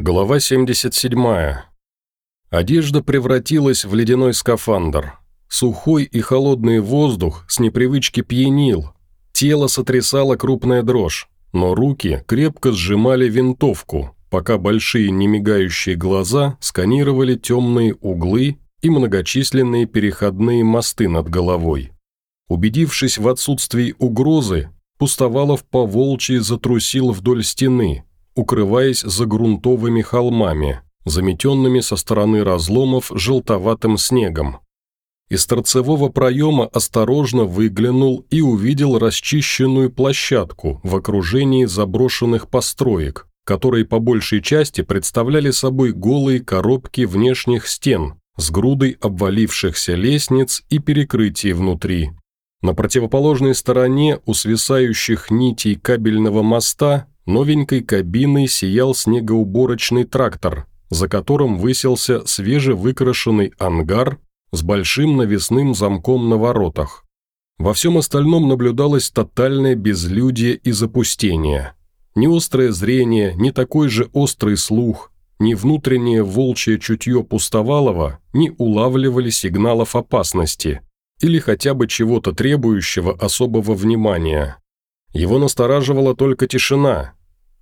Глава 77. Одежда превратилась в ледяной скафандр. Сухой и холодный воздух с непривычки пьянил. Тело сотрясало крупная дрожь, но руки крепко сжимали винтовку, пока большие немигающие глаза сканировали темные углы и многочисленные переходные мосты над головой. Убедившись в отсутствии угрозы, Пустовалов по волчьи затрусил вдоль стены – укрываясь за грунтовыми холмами, заметенными со стороны разломов желтоватым снегом. Из торцевого проема осторожно выглянул и увидел расчищенную площадку в окружении заброшенных построек, которые по большей части представляли собой голые коробки внешних стен с грудой обвалившихся лестниц и перекрытий внутри. На противоположной стороне у свисающих нитей кабельного моста Новенькой кабиной сиял снегоуборочный трактор, за которым высился свежевыкрашенный ангар с большим навесным замком на воротах. Во всем остальном наблюдалось тотальное безлюдие и запустение. Ни острое зрение, ни такой же острый слух, ни внутреннее волчье чутье Пустовалова не улавливали сигналов опасности или хотя бы чего-то требующего особого внимания. Его настораживала только тишина,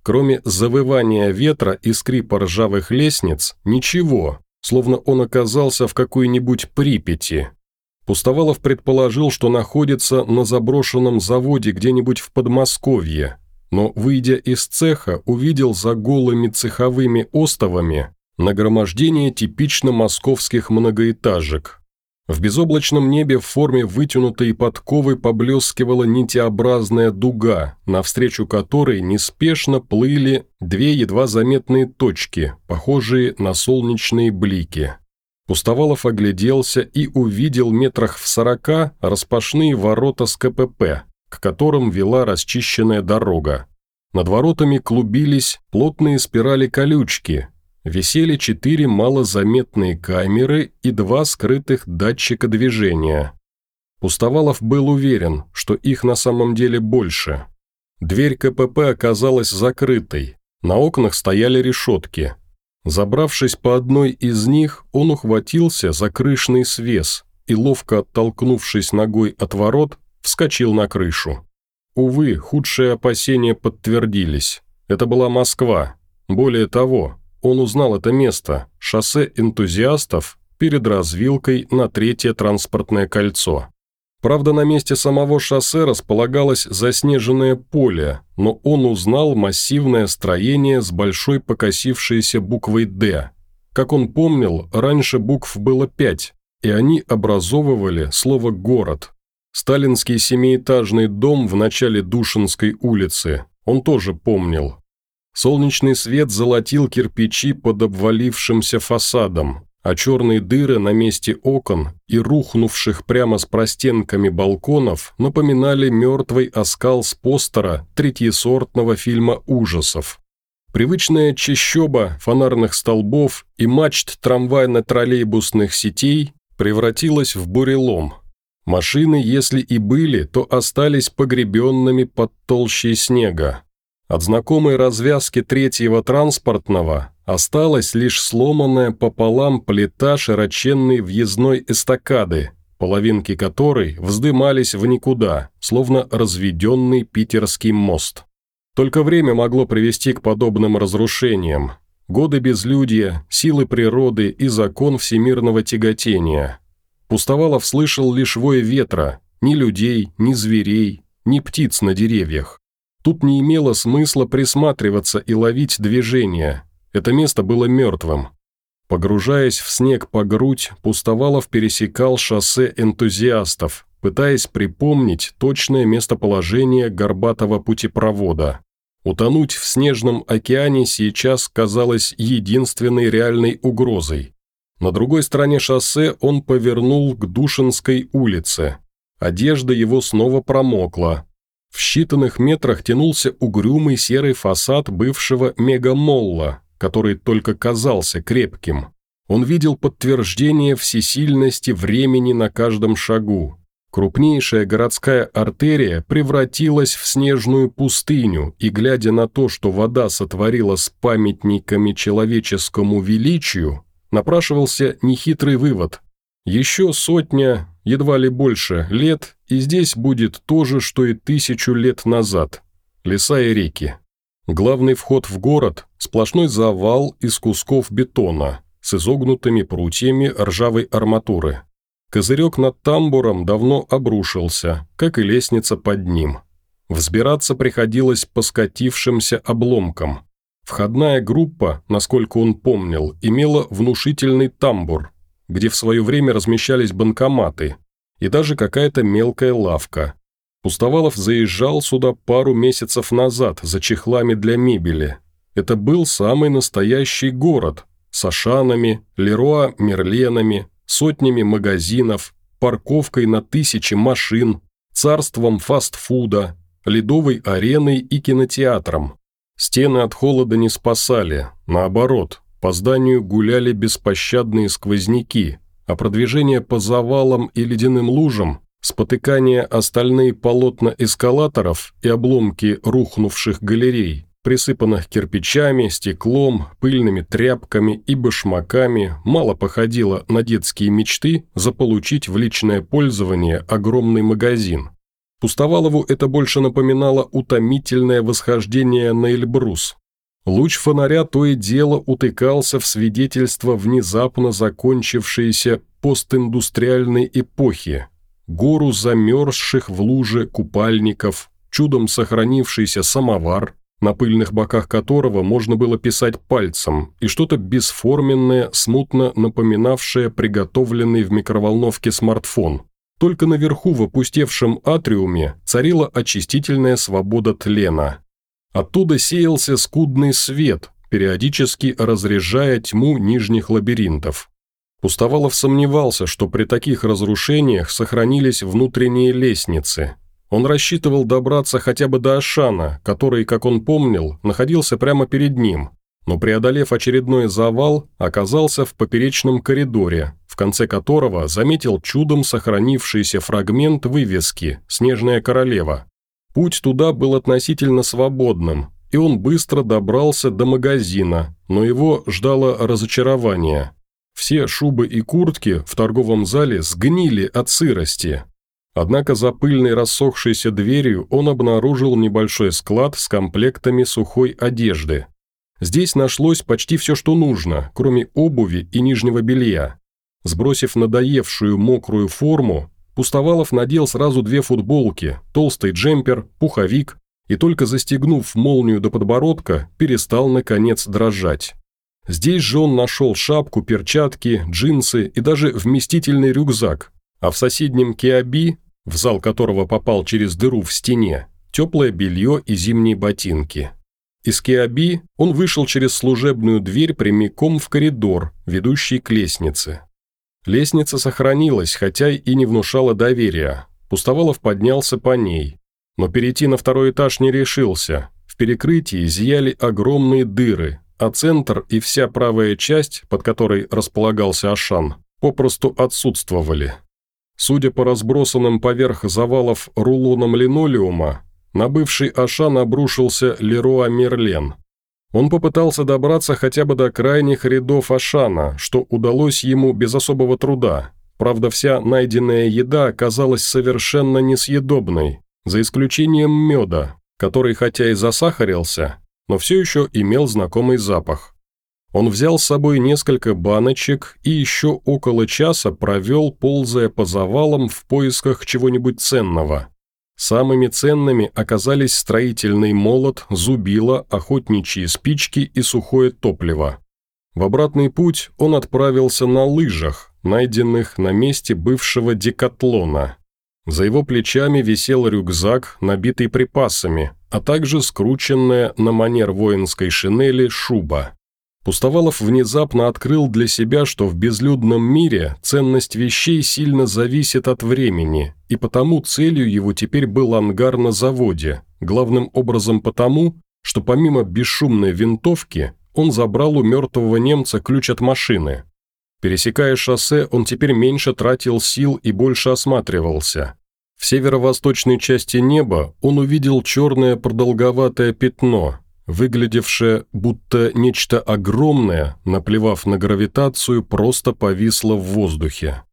Кроме завывания ветра и скрипа ржавых лестниц, ничего, словно он оказался в какой-нибудь Припяти. Пустовалов предположил, что находится на заброшенном заводе где-нибудь в Подмосковье, но, выйдя из цеха, увидел за голыми цеховыми остовами нагромождение типично московских многоэтажек. В безоблачном небе в форме вытянутой подковы поблескивала нитеобразная дуга, навстречу которой неспешно плыли две едва заметные точки, похожие на солнечные блики. Пустовалов огляделся и увидел метрах в сорока распашные ворота с КПП, к которым вела расчищенная дорога. Над воротами клубились плотные спирали колючки, висели четыре малозаметные камеры и два скрытых датчика движения. Пустовалов был уверен, что их на самом деле больше. Дверь КПП оказалась закрытой, на окнах стояли решетки. Забравшись по одной из них, он ухватился за крышный свес и, ловко оттолкнувшись ногой от ворот, вскочил на крышу. Увы, худшие опасения подтвердились. Это была Москва. Более того, он узнал это место – шоссе энтузиастов перед развилкой на третье транспортное кольцо. Правда, на месте самого шоссе располагалось заснеженное поле, но он узнал массивное строение с большой покосившейся буквой «Д». Как он помнил, раньше букв было пять, и они образовывали слово «город». Сталинский семиэтажный дом в начале Душинской улицы он тоже помнил, Солнечный свет золотил кирпичи под обвалившимся фасадом, а черные дыры на месте окон и рухнувших прямо с простенками балконов напоминали мертвый оскал с постера третьесортного фильма ужасов. Привычная чащоба фонарных столбов и мачт трамвайно-троллейбусных сетей превратилась в бурелом. Машины, если и были, то остались погребенными под толщей снега. От знакомой развязки третьего транспортного осталась лишь сломанная пополам плита широченной въездной эстакады, половинки которой вздымались в никуда, словно разведенный питерский мост. Только время могло привести к подобным разрушениям. Годы безлюдья, силы природы и закон всемирного тяготения. Пустовалов слышал лишь вой ветра, ни людей, ни зверей, ни птиц на деревьях. Тут не имело смысла присматриваться и ловить движение. Это место было мертвым. Погружаясь в снег по грудь, Пустовалов пересекал шоссе энтузиастов, пытаясь припомнить точное местоположение горбатого путепровода. Утонуть в снежном океане сейчас казалось единственной реальной угрозой. На другой стороне шоссе он повернул к Душинской улице. Одежда его снова промокла, в считанных метрах тянулся угрюмый серый фасад бывшего мегамолла, который только казался крепким. Он видел подтверждение всесильности времени на каждом шагу. Крупнейшая городская артерия превратилась в снежную пустыню, и, глядя на то, что вода сотворила с памятниками человеческому величию, напрашивался нехитрый вывод. Еще сотня, едва ли больше, лет, и здесь будет то же, что и тысячу лет назад. Леса и реки. Главный вход в город – сплошной завал из кусков бетона с изогнутыми прутьями ржавой арматуры – Козырек над тамбуром давно обрушился, как и лестница под ним. Взбираться приходилось по скатившимся обломкам. Входная группа, насколько он помнил, имела внушительный тамбур, где в свое время размещались банкоматы и даже какая-то мелкая лавка. Пустовалов заезжал сюда пару месяцев назад за чехлами для мебели. Это был самый настоящий город с Ашанами, Леруа Мерленами, сотнями магазинов, парковкой на тысячи машин, царством фастфуда, ледовой ареной и кинотеатром. Стены от холода не спасали, наоборот, по зданию гуляли беспощадные сквозняки, а продвижение по завалам и ледяным лужам, спотыкание остальные полотна эскалаторов и обломки рухнувших галерей присыпанных кирпичами, стеклом, пыльными тряпками и башмаками, мало походило на детские мечты заполучить в личное пользование огромный магазин. Пустовалову это больше напоминало утомительное восхождение на Эльбрус. Луч фонаря то и дело утыкался в свидетельство внезапно закончившейся постиндустриальной эпохи, гору замерзших в луже купальников, чудом сохранившийся самовар, на пыльных боках которого можно было писать пальцем, и что-то бесформенное, смутно напоминавшее приготовленный в микроволновке смартфон. Только наверху в опустевшем атриуме царила очистительная свобода тлена. Оттуда сеялся скудный свет, периодически разряжая тьму нижних лабиринтов. Пустовалов сомневался, что при таких разрушениях сохранились внутренние лестницы – он рассчитывал добраться хотя бы до Ашана, который, как он помнил, находился прямо перед ним, но, преодолев очередной завал, оказался в поперечном коридоре, в конце которого заметил чудом сохранившийся фрагмент вывески «Снежная королева». Путь туда был относительно свободным, и он быстро добрался до магазина, но его ждало разочарование. Все шубы и куртки в торговом зале сгнили от сырости, Однако за пыльной рассохшейся дверью он обнаружил небольшой склад с комплектами сухой одежды. Здесь нашлось почти все, что нужно, кроме обуви и нижнего белья. Сбросив надоевшую мокрую форму, Пустовалов надел сразу две футболки, толстый джемпер, пуховик и только застегнув молнию до подбородка, перестал, наконец, дрожать. Здесь же он нашел шапку, перчатки, джинсы и даже вместительный рюкзак, а в соседнем Киаби в зал которого попал через дыру в стене, теплое белье и зимние ботинки. Из Киаби он вышел через служебную дверь прямиком в коридор, ведущий к лестнице. Лестница сохранилась, хотя и не внушала доверия. Пустовалов поднялся по ней. Но перейти на второй этаж не решился. В перекрытии зияли огромные дыры, а центр и вся правая часть, под которой располагался Ашан, попросту отсутствовали. Судя по разбросанным поверх завалов рулонам линолеума, на бывший Ашан обрушился Леруа Мерлен. Он попытался добраться хотя бы до крайних рядов Ашана, что удалось ему без особого труда. Правда, вся найденная еда оказалась совершенно несъедобной, за исключением меда, который хотя и засахарился, но все еще имел знакомый запах. Он взял с собой несколько баночек и еще около часа провел, ползая по завалам в поисках чего-нибудь ценного. Самыми ценными оказались строительный молот, зубило, охотничьи спички и сухое топливо. В обратный путь он отправился на лыжах, найденных на месте бывшего декатлона. За его плечами висел рюкзак, набитый припасами, а также скрученная на манер воинской шинели шуба. Пустовалов внезапно открыл для себя, что в безлюдном мире ценность вещей сильно зависит от времени, и потому целью его теперь был ангар на заводе, главным образом потому, что помимо бесшумной винтовки он забрал у мертвого немца ключ от машины. Пересекая шоссе, он теперь меньше тратил сил и больше осматривался. В северо-восточной части неба он увидел черное продолговатое пятно, выглядевшее, будто нечто огромное, наплевав на гравитацию, просто повисло в воздухе.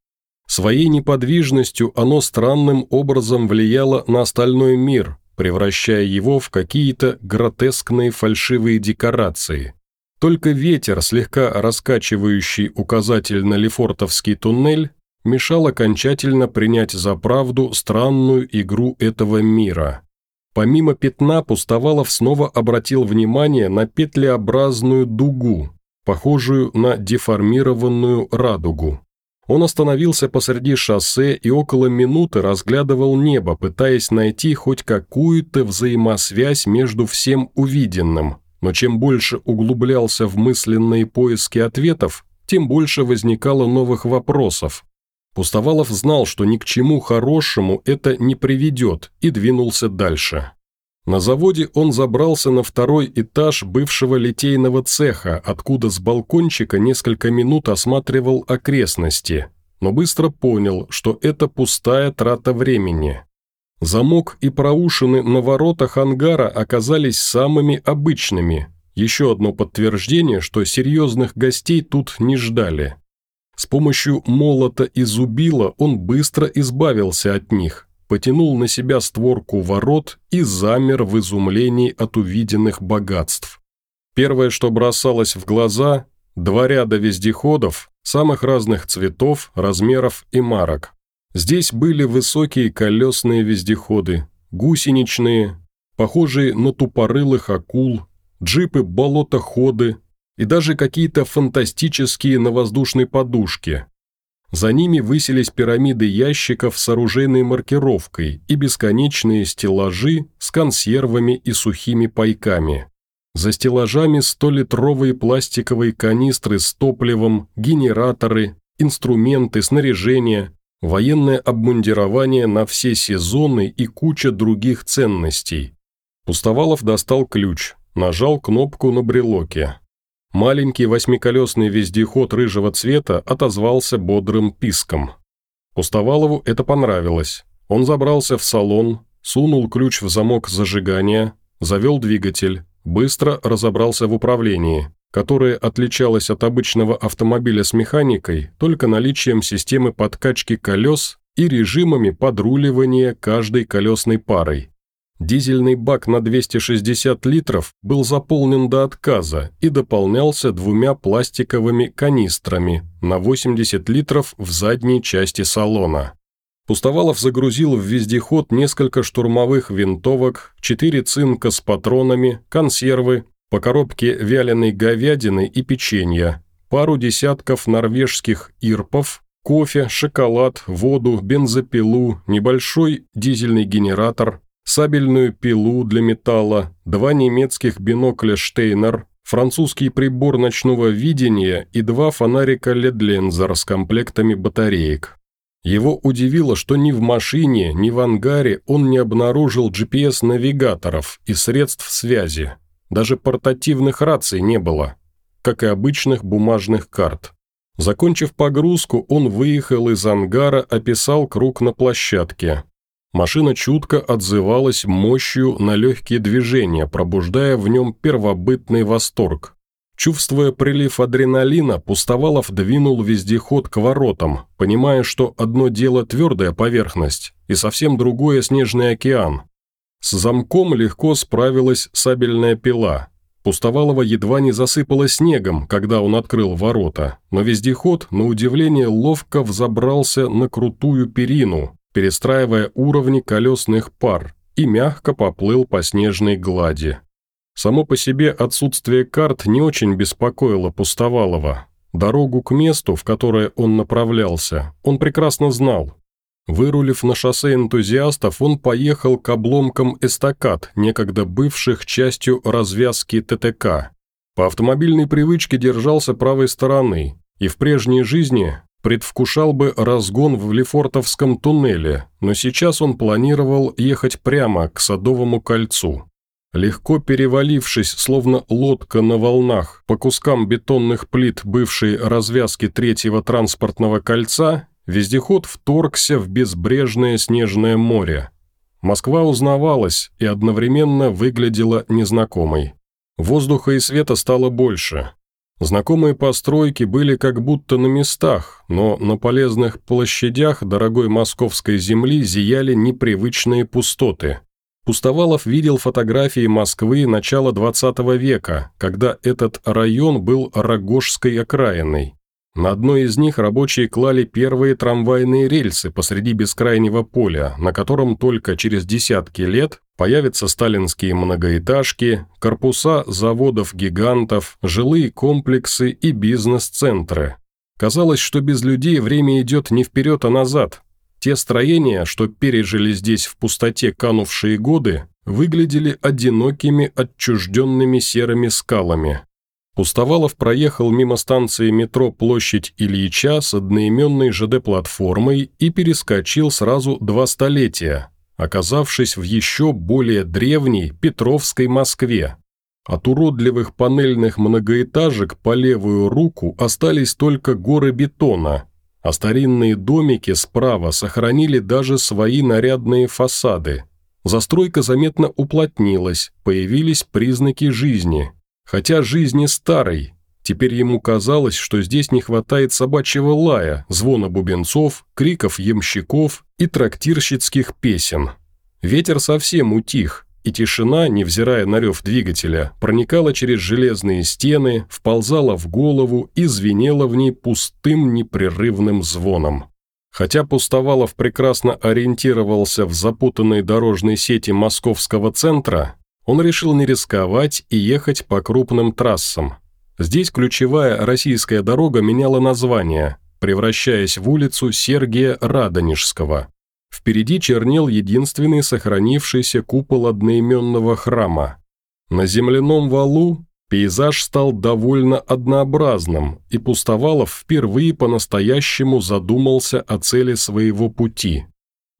Своей неподвижностью оно странным образом влияло на остальной мир, превращая его в какие-то гротескные фальшивые декорации. Только ветер, слегка раскачивающий указатель на Лефортовский туннель, мешал окончательно принять за правду странную игру этого мира. Помимо пятна, Пустовалов снова обратил внимание на петлеобразную дугу, похожую на деформированную радугу. Он остановился посреди шоссе и около минуты разглядывал небо, пытаясь найти хоть какую-то взаимосвязь между всем увиденным. Но чем больше углублялся в мысленные поиски ответов, тем больше возникало новых вопросов. Пустовалов знал, что ни к чему хорошему это не приведет, и двинулся дальше. На заводе он забрался на второй этаж бывшего литейного цеха, откуда с балкончика несколько минут осматривал окрестности, но быстро понял, что это пустая трата времени. Замок и проушины на воротах ангара оказались самыми обычными. Еще одно подтверждение, что серьезных гостей тут не ждали. С помощью молота и зубила он быстро избавился от них, потянул на себя створку ворот и замер в изумлении от увиденных богатств. Первое, что бросалось в глаза – два ряда вездеходов самых разных цветов, размеров и марок. Здесь были высокие колесные вездеходы, гусеничные, похожие на тупорылых акул, джипы-болотоходы и даже какие-то фантастические на воздушной подушке, за ними высились пирамиды ящиков с оружейной маркировкой и бесконечные стеллажи с консервами и сухими пайками. За стеллажами 100-литровые пластиковые канистры с топливом, генераторы, инструменты, снаряжение, военное обмундирование на все сезоны и куча других ценностей. Пустовалов достал ключ, нажал кнопку на брелоке. Маленький восьмиколесный вездеход рыжего цвета отозвался бодрым писком. Пустовалову это понравилось. Он забрался в салон, сунул ключ в замок зажигания, завел двигатель, быстро разобрался в управлении, которое отличалось от обычного автомобиля с механикой только наличием системы подкачки колес и режимами подруливания каждой колесной парой. Дизельный бак на 260 литров был заполнен до отказа и дополнялся двумя пластиковыми канистрами на 80 литров в задней части салона. Пустовалов загрузил в вездеход несколько штурмовых винтовок, четыре цинка с патронами, консервы, по коробке вяленой говядины и печенья, пару десятков норвежских ирпов, кофе, шоколад, воду, бензопилу, небольшой дизельный генератор, сабельную пилу для металла, два немецких бинокля «Штейнер», французский прибор ночного видения и два фонарика «Ледлензер» с комплектами батареек. Его удивило, что ни в машине, ни в ангаре он не обнаружил GPS-навигаторов и средств связи. Даже портативных раций не было, как и обычных бумажных карт. Закончив погрузку, он выехал из ангара, описал круг на площадке. Машина чутко отзывалась мощью на легкие движения, пробуждая в нем первобытный восторг. Чувствуя прилив адреналина, Пустовалов двинул вездеход к воротам, понимая, что одно дело твердая поверхность и совсем другое снежный океан. С замком легко справилась сабельная пила. Пустовалова едва не засыпала снегом, когда он открыл ворота, но вездеход, на удивление, ловко взобрался на крутую перину, перестраивая уровни колесных пар, и мягко поплыл по снежной глади. Само по себе отсутствие карт не очень беспокоило Пустовалова. Дорогу к месту, в которое он направлялся, он прекрасно знал. Вырулив на шоссе энтузиастов, он поехал к обломкам эстакад, некогда бывших частью развязки ТТК. По автомобильной привычке держался правой стороны, и в прежней жизни предвкушал бы разгон в Лефортовском туннеле, но сейчас он планировал ехать прямо к Садовому кольцу. Легко перевалившись, словно лодка на волнах, по кускам бетонных плит бывшей развязки третьего транспортного кольца, вездеход вторгся в безбрежное снежное море. Москва узнавалась и одновременно выглядела незнакомой. Воздуха и света стало больше. Знакомые постройки были как будто на местах, но на полезных площадях дорогой московской земли зияли непривычные пустоты. Пустовалов видел фотографии Москвы начала 20 века, когда этот район был Рогожской окраиной. На одной из них рабочие клали первые трамвайные рельсы посреди бескрайнего поля, на котором только через десятки лет появятся сталинские многоэтажки, корпуса заводов-гигантов, жилые комплексы и бизнес-центры. Казалось, что без людей время идет не вперед, а назад. Те строения, что пережили здесь в пустоте канувшие годы, выглядели одинокими, отчужденными серыми скалами. Пустовалов проехал мимо станции метро Площадь Ильича с одноименной ЖД-платформой и перескочил сразу два столетия, оказавшись в еще более древней Петровской Москве. От уродливых панельных многоэтажек по левую руку остались только горы бетона, а старинные домики справа сохранили даже свои нарядные фасады. Застройка заметно уплотнилась, появились признаки жизни – Хотя жизни старой, теперь ему казалось, что здесь не хватает собачьего лая, звона бубенцов, криков ямщиков и трактирщицких песен. Ветер совсем утих, и тишина, невзирая на рев двигателя, проникала через железные стены, вползала в голову и звенела в ней пустым непрерывным звоном. Хотя Пустовалов прекрасно ориентировался в запутанной дорожной сети московского центра, он решил не рисковать и ехать по крупным трассам. Здесь ключевая российская дорога меняла название, превращаясь в улицу Сергия Радонежского. Впереди чернел единственный сохранившийся купол одноименного храма. На земляном валу пейзаж стал довольно однообразным, и Пустовалов впервые по-настоящему задумался о цели своего пути.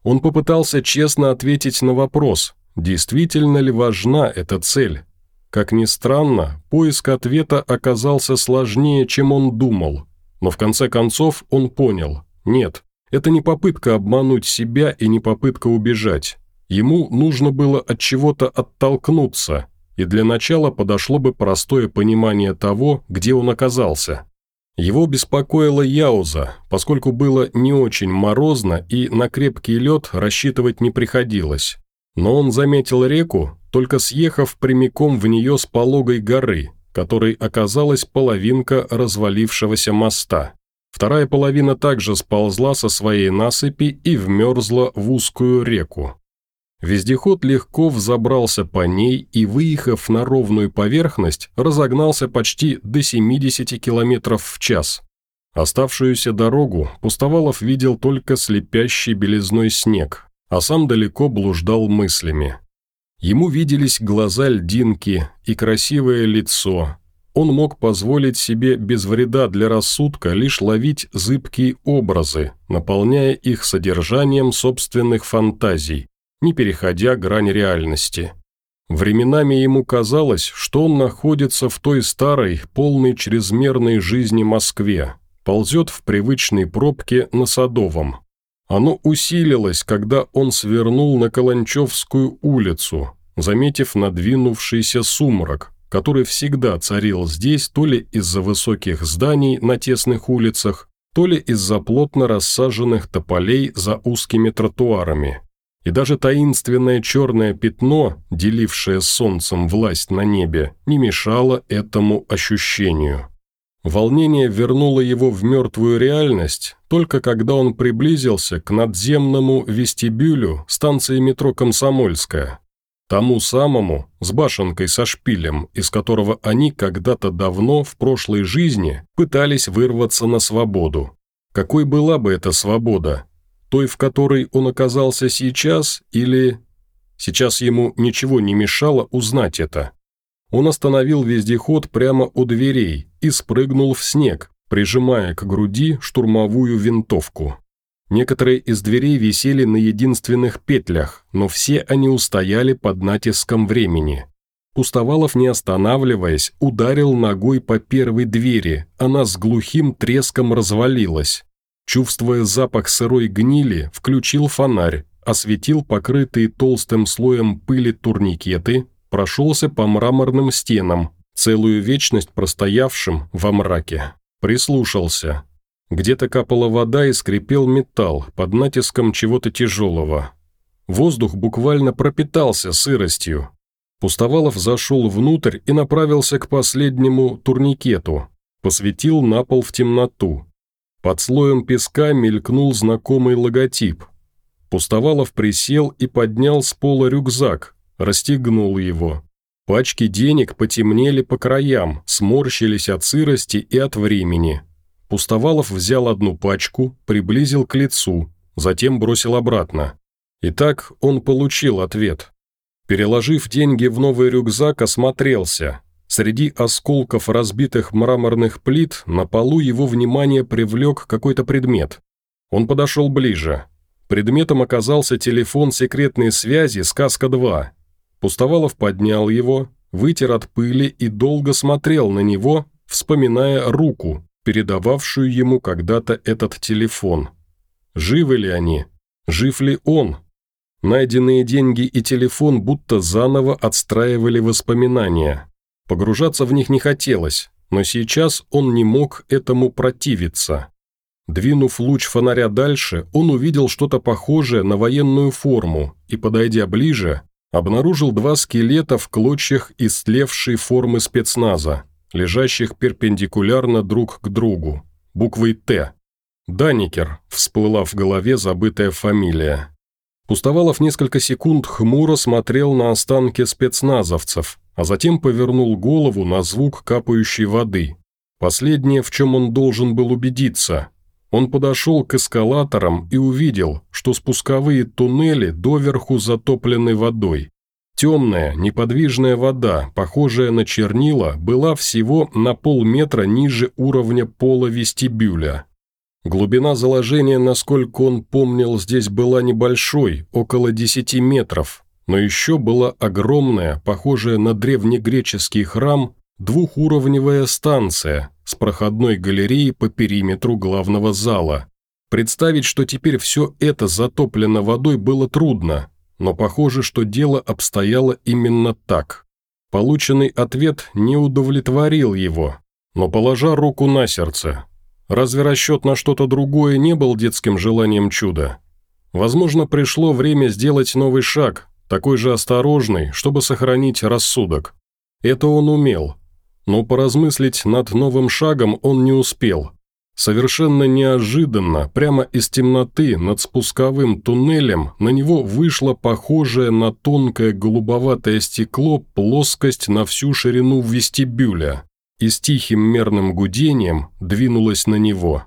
Он попытался честно ответить на вопрос, Действительно ли важна эта цель? Как ни странно, поиск ответа оказался сложнее, чем он думал. Но в конце концов он понял – нет, это не попытка обмануть себя и не попытка убежать. Ему нужно было от чего-то оттолкнуться, и для начала подошло бы простое понимание того, где он оказался. Его беспокоила Яуза, поскольку было не очень морозно и на крепкий лед рассчитывать не приходилось. Но он заметил реку, только съехав прямиком в нее с пологой горы, которой оказалась половинка развалившегося моста. Вторая половина также сползла со своей насыпи и вмерзла в узкую реку. Вездеход легко взобрался по ней и, выехав на ровную поверхность, разогнался почти до 70 км в час. Оставшуюся дорогу Пустовалов видел только слепящий белизной снег, а сам далеко блуждал мыслями. Ему виделись глаза льдинки и красивое лицо. Он мог позволить себе без вреда для рассудка лишь ловить зыбкие образы, наполняя их содержанием собственных фантазий, не переходя грань реальности. Временами ему казалось, что он находится в той старой, полной чрезмерной жизни Москве, ползет в привычной пробке на Садовом, оно усилилось, когда он свернул на Каланчевскую улицу, заметив надвинувшийся сумрак, который всегда царил здесь то ли из-за высоких зданий на тесных улицах, то ли из-за плотно рассаженных тополей за узкими тротуарами. И даже таинственное черное пятно, делившее солнцем власть на небе, не мешало этому ощущению. Волнение вернуло его в мертвую реальность, только когда он приблизился к надземному вестибюлю станции метро «Комсомольская», тому самому, с башенкой со шпилем, из которого они когда-то давно, в прошлой жизни, пытались вырваться на свободу. Какой была бы эта свобода? Той, в которой он оказался сейчас, или... Сейчас ему ничего не мешало узнать это. Он остановил вездеход прямо у дверей и спрыгнул в снег, прижимая к груди штурмовую винтовку. Некоторые из дверей висели на единственных петлях, но все они устояли под натиском времени. Пустовалов, не останавливаясь, ударил ногой по первой двери, она с глухим треском развалилась. Чувствуя запах сырой гнили, включил фонарь, осветил покрытые толстым слоем пыли турникеты, прошелся по мраморным стенам, целую вечность простоявшим во мраке. Прислушался. Где-то капала вода и скрипел металл под натиском чего-то тяжелого. Воздух буквально пропитался сыростью. Пустовалов зашел внутрь и направился к последнему турникету. Посветил на пол в темноту. Под слоем песка мелькнул знакомый логотип. Пустовалов присел и поднял с пола рюкзак, расстегнул его. Пачки денег потемнели по краям, сморщились от сырости и от времени. Пустовалов взял одну пачку, приблизил к лицу, затем бросил обратно. Итак, он получил ответ. Переложив деньги в новый рюкзак, осмотрелся. Среди осколков разбитых мраморных плит на полу его внимание привлек какой-то предмет. Он подошел ближе. Предметом оказался телефон секретной связи «Сказка-2». Пустовалов поднял его, вытер от пыли и долго смотрел на него, вспоминая руку, передававшую ему когда-то этот телефон. Живы ли они? Жив ли он? Найденные деньги и телефон будто заново отстраивали воспоминания. Погружаться в них не хотелось, но сейчас он не мог этому противиться. Двинув луч фонаря дальше, он увидел что-то похожее на военную форму и, подойдя ближе, обнаружил два скелета в клочьях истлевшей формы спецназа, лежащих перпендикулярно друг к другу, буквой «Т». Даникер, всплыла в голове забытая фамилия. Пустовалов несколько секунд хмуро смотрел на останки спецназовцев, а затем повернул голову на звук капающей воды. Последнее, в чем он должен был убедиться. Он подошел к эскалаторам и увидел, что спусковые туннели доверху затоплены водой. Темная, неподвижная вода, похожая на чернила, была всего на полметра ниже уровня пола вестибюля. Глубина заложения, насколько он помнил, здесь была небольшой, около 10 метров, но еще была огромная, похожая на древнегреческий храм, двухуровневая станция с проходной галереей по периметру главного зала. Представить, что теперь все это затоплено водой, было трудно, но похоже, что дело обстояло именно так. Полученный ответ не удовлетворил его, но положа руку на сердце, Разве расчет на что-то другое не был детским желанием чуда? Возможно, пришло время сделать новый шаг, такой же осторожный, чтобы сохранить рассудок. Это он умел. Но поразмыслить над новым шагом он не успел. Совершенно неожиданно, прямо из темноты над спусковым туннелем на него вышло похожее на тонкое голубоватое стекло плоскость на всю ширину вестибюля и с тихим мерным гудением двинулась на него.